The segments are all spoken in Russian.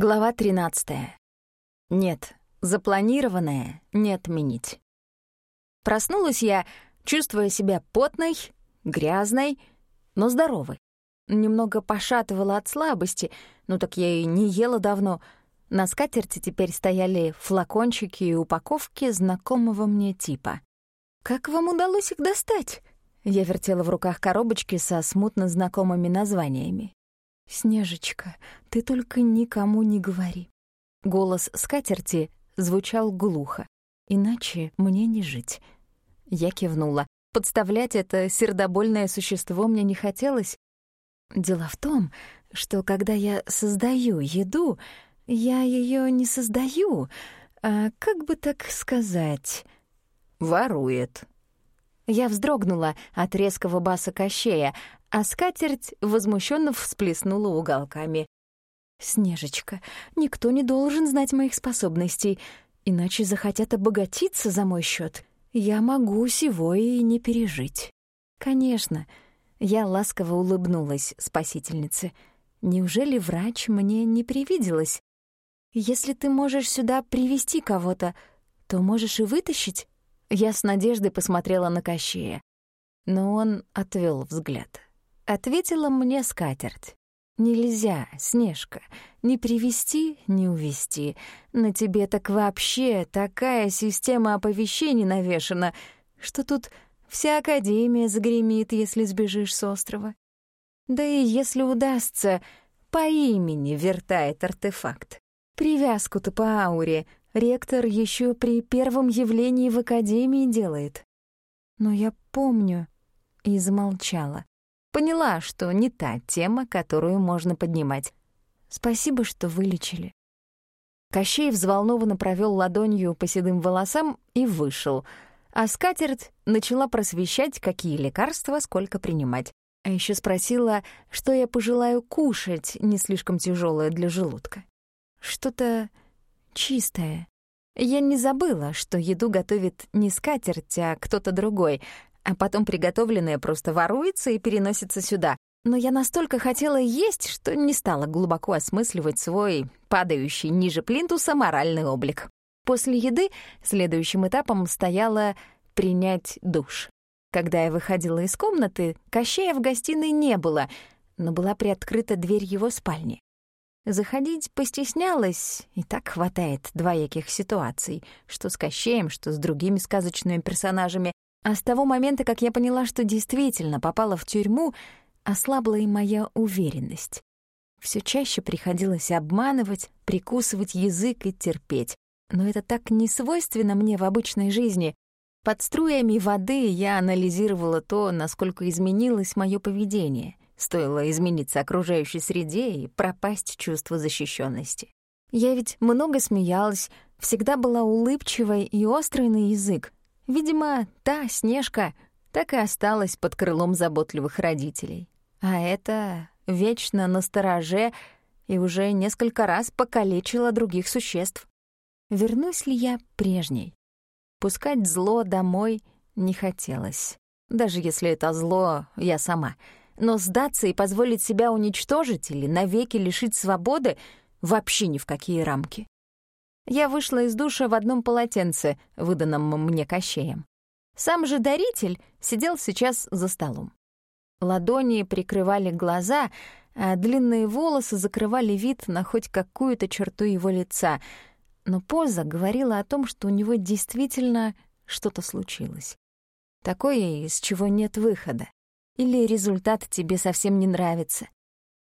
Глава 13. Нет, запланированное не отменить. Проснулась я, чувствуя себя потной, грязной, но здоровой. Немного пошатывала от слабости, ну так я и не ела давно. На скатерти теперь стояли флакончики и упаковки знакомого мне типа. «Как вам удалось их достать?» Я вертела в руках коробочки со смутно знакомыми названиями. «Снежечка, ты только никому не говори». Голос скатерти звучал глухо. «Иначе мне не жить». Я кивнула. Подставлять это сердобольное существо мне не хотелось. Дело в том, что когда я создаю еду, я ее не создаю, а как бы так сказать... «Ворует», я вздрогнула от резкого баса кощея, а скатерть возмущенно всплеснула уголками. «Снежечка, никто не должен знать моих способностей, иначе захотят обогатиться за мой счет. Я могу сего и не пережить». «Конечно», — я ласково улыбнулась спасительнице. «Неужели врач мне не привиделась? Если ты можешь сюда привести кого-то, то можешь и вытащить». Я с надеждой посмотрела на Кощея, но он отвел взгляд. Ответила мне скатерть. «Нельзя, Снежка, не привести, не увести. На тебе так вообще такая система оповещений навешана, что тут вся Академия загремит, если сбежишь с острова. Да и если удастся, по имени вертает артефакт. Привязку-то по ауре ректор еще при первом явлении в Академии делает. Но я помню и замолчала. Поняла, что не та тема, которую можно поднимать. Спасибо, что вылечили. Кощей взволнованно провел ладонью по седым волосам и вышел, а скатерть начала просвещать, какие лекарства сколько принимать. А еще спросила, что я пожелаю кушать, не слишком тяжелое для желудка. Что-то чистое. Я не забыла, что еду готовит не скатерть, а кто-то другой, а потом приготовленное просто воруется и переносится сюда. Но я настолько хотела есть, что не стала глубоко осмысливать свой падающий ниже плинтуса моральный облик. После еды следующим этапом стояло принять душ. Когда я выходила из комнаты, Кощея в гостиной не было, но была приоткрыта дверь его спальни. Заходить постеснялась, и так хватает двояких ситуаций, что с Кощеем, что с другими сказочными персонажами, а с того момента, как я поняла, что действительно попала в тюрьму, ослабла и моя уверенность. Все чаще приходилось обманывать, прикусывать язык и терпеть. Но это так не свойственно мне в обычной жизни. Под струями воды я анализировала то, насколько изменилось мое поведение. Стоило измениться окружающей среде и пропасть чувство защищенности. Я ведь много смеялась, всегда была улыбчивой и острой на язык, Видимо, та Снежка так и осталась под крылом заботливых родителей. А это вечно на стороже и уже несколько раз покалечила других существ. Вернусь ли я прежней? Пускать зло домой не хотелось, даже если это зло я сама. Но сдаться и позволить себя уничтожить или навеки лишить свободы вообще ни в какие рамки. Я вышла из душа в одном полотенце, выданном мне кощеем. Сам же даритель сидел сейчас за столом. Ладони прикрывали глаза, а длинные волосы закрывали вид на хоть какую-то черту его лица, но поза говорила о том, что у него действительно что-то случилось. Такое, из чего нет выхода. Или результат тебе совсем не нравится.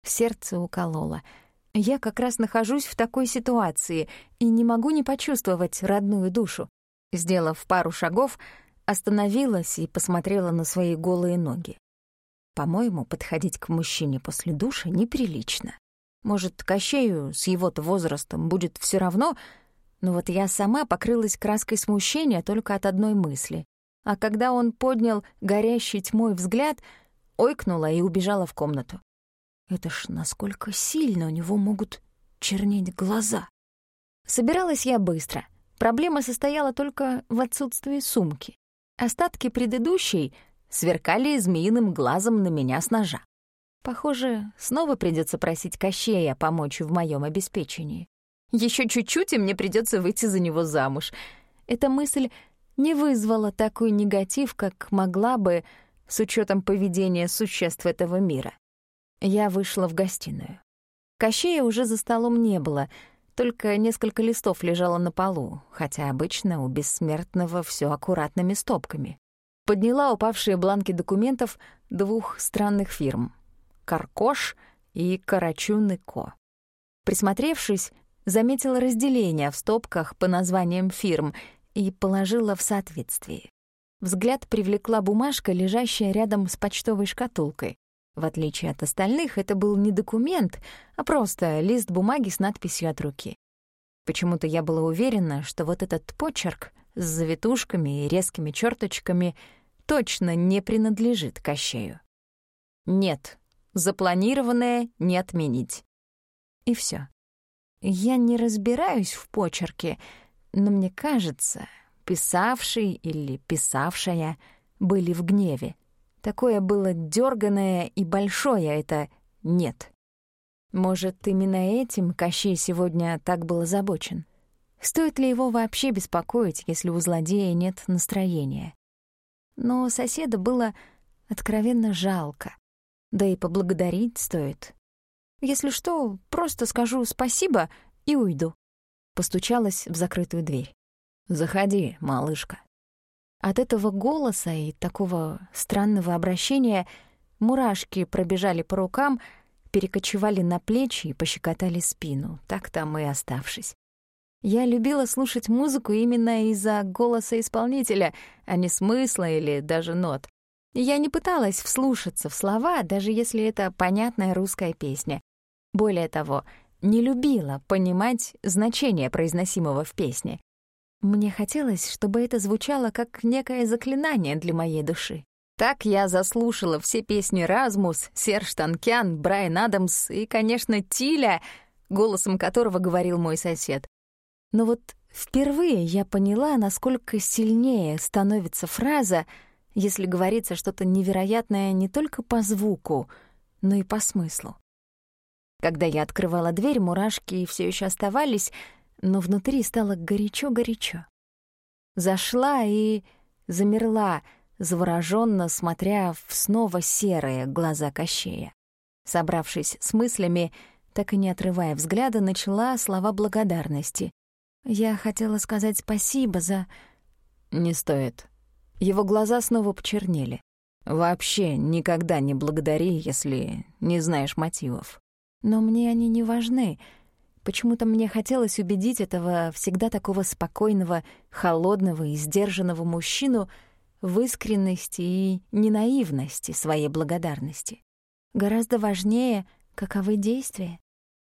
Сердце укололо — я как раз нахожусь в такой ситуации и не могу не почувствовать родную душу. Сделав пару шагов, остановилась и посмотрела на свои голые ноги. По-моему, подходить к мужчине после душа неприлично. Может, Кощею с его-то возрастом будет все равно, но вот я сама покрылась краской смущения только от одной мысли. А когда он поднял горящий тьмой взгляд, ойкнула и убежала в комнату. Это ж насколько сильно у него могут чернеть глаза. Собиралась я быстро. Проблема состояла только в отсутствии сумки. Остатки предыдущей сверкали змеиным глазом на меня с ножа. Похоже, снова придется просить Кощея помочь в моем обеспечении. Еще чуть-чуть, и мне придется выйти за него замуж. Эта мысль не вызвала такой негатив, как могла бы с учетом поведения существ этого мира. Я вышла в гостиную. Кощея уже за столом не было, только несколько листов лежало на полу, хотя обычно у бессмертного все аккуратными стопками. Подняла упавшие бланки документов двух странных фирм — «Каркош» и «Карачун Ко». Присмотревшись, заметила разделение в стопках по названиям фирм и положила в соответствии. Взгляд привлекла бумажка, лежащая рядом с почтовой шкатулкой. В отличие от остальных, это был не документ, а просто лист бумаги с надписью от руки. Почему-то я была уверена, что вот этот почерк с завитушками и резкими черточками точно не принадлежит Кощею. Нет, запланированное не отменить. И все. Я не разбираюсь в почерке, но мне кажется, писавший или писавшая были в гневе. Такое было дерганое и большое это «нет». Может, именно этим Кощей сегодня так был озабочен? Стоит ли его вообще беспокоить, если у злодея нет настроения? Но соседа было откровенно жалко. Да и поблагодарить стоит. Если что, просто скажу спасибо и уйду. Постучалась в закрытую дверь. «Заходи, малышка». От этого голоса и такого странного обращения мурашки пробежали по рукам, перекочевали на плечи и пощекотали спину, так там и оставшись. Я любила слушать музыку именно из-за голоса исполнителя, а не смысла или даже нот. Я не пыталась вслушаться в слова, даже если это понятная русская песня. Более того, не любила понимать значение произносимого в песне. Мне хотелось, чтобы это звучало как некое заклинание для моей души. Так я заслушала все песни Размус, Серж Танкян, Брайан Адамс и, конечно, Тиля, голосом которого говорил мой сосед. Но вот впервые я поняла, насколько сильнее становится фраза, если говорится что-то невероятное не только по звуку, но и по смыслу. Когда я открывала дверь, мурашки все еще оставались, но внутри стало горячо-горячо. Зашла и замерла, завороженно смотря в снова серые глаза Кощея. Собравшись с мыслями, так и не отрывая взгляда, начала слова благодарности. Я хотела сказать спасибо за... Не стоит. Его глаза снова почернели. Вообще никогда не благодари, если не знаешь мотивов. Но мне они не важны — Почему-то мне хотелось убедить этого всегда такого спокойного, холодного и сдержанного мужчину в искренности и ненаивности своей благодарности. Гораздо важнее, каковы действия.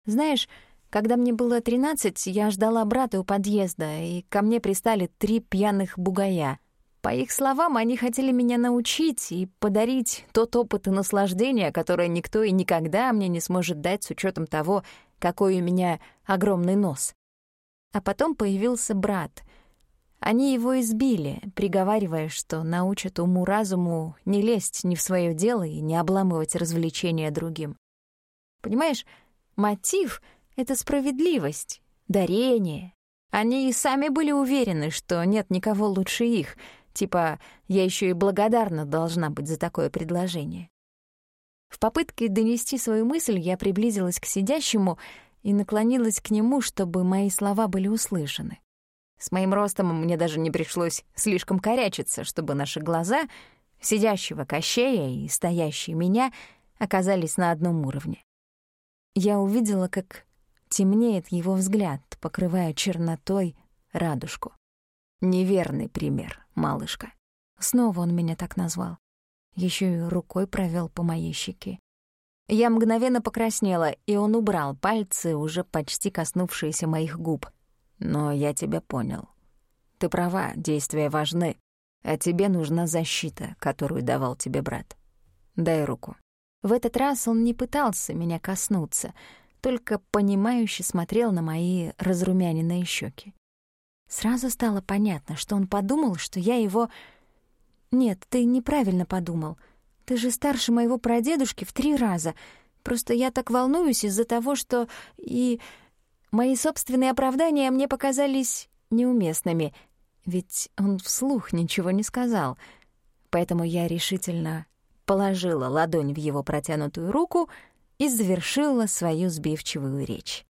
Знаешь, когда мне было тринадцать, я ждала брата у подъезда, и ко мне пристали три пьяных бугая. По их словам, они хотели меня научить и подарить тот опыт и наслаждение, которое никто и никогда мне не сможет дать с учетом того, какой у меня огромный нос. А потом появился брат. Они его избили, приговаривая, что научат уму-разуму не лезть ни в свое дело и не обламывать развлечения другим. Понимаешь, мотив — это справедливость, дарение. Они и сами были уверены, что нет никого лучше их, типа «я еще и благодарна должна быть за такое предложение». В попытке донести свою мысль я приблизилась к сидящему и наклонилась к нему, чтобы мои слова были услышаны. С моим ростом мне даже не пришлось слишком корячиться, чтобы наши глаза, сидящего Кощея и стоящие меня, оказались на одном уровне. Я увидела, как темнеет его взгляд, покрывая чернотой радужку. Неверный пример, малышка. Снова он меня так назвал еще и рукой провел по моей щеке. Я мгновенно покраснела, и он убрал пальцы, уже почти коснувшиеся моих губ. «Но я тебя понял. Ты права, действия важны, а тебе нужна защита, которую давал тебе брат. Дай руку». В этот раз он не пытался меня коснуться, только понимающе смотрел на мои разрумяненные щеки. Сразу стало понятно, что он подумал, что я его нет, ты неправильно подумал. Ты же старше моего прадедушки в три раза. Просто я так волнуюсь из-за того, что... И мои собственные оправдания мне показались неуместными, ведь он вслух ничего не сказал. Поэтому я решительно положила ладонь в его протянутую руку и завершила свою сбивчивую речь.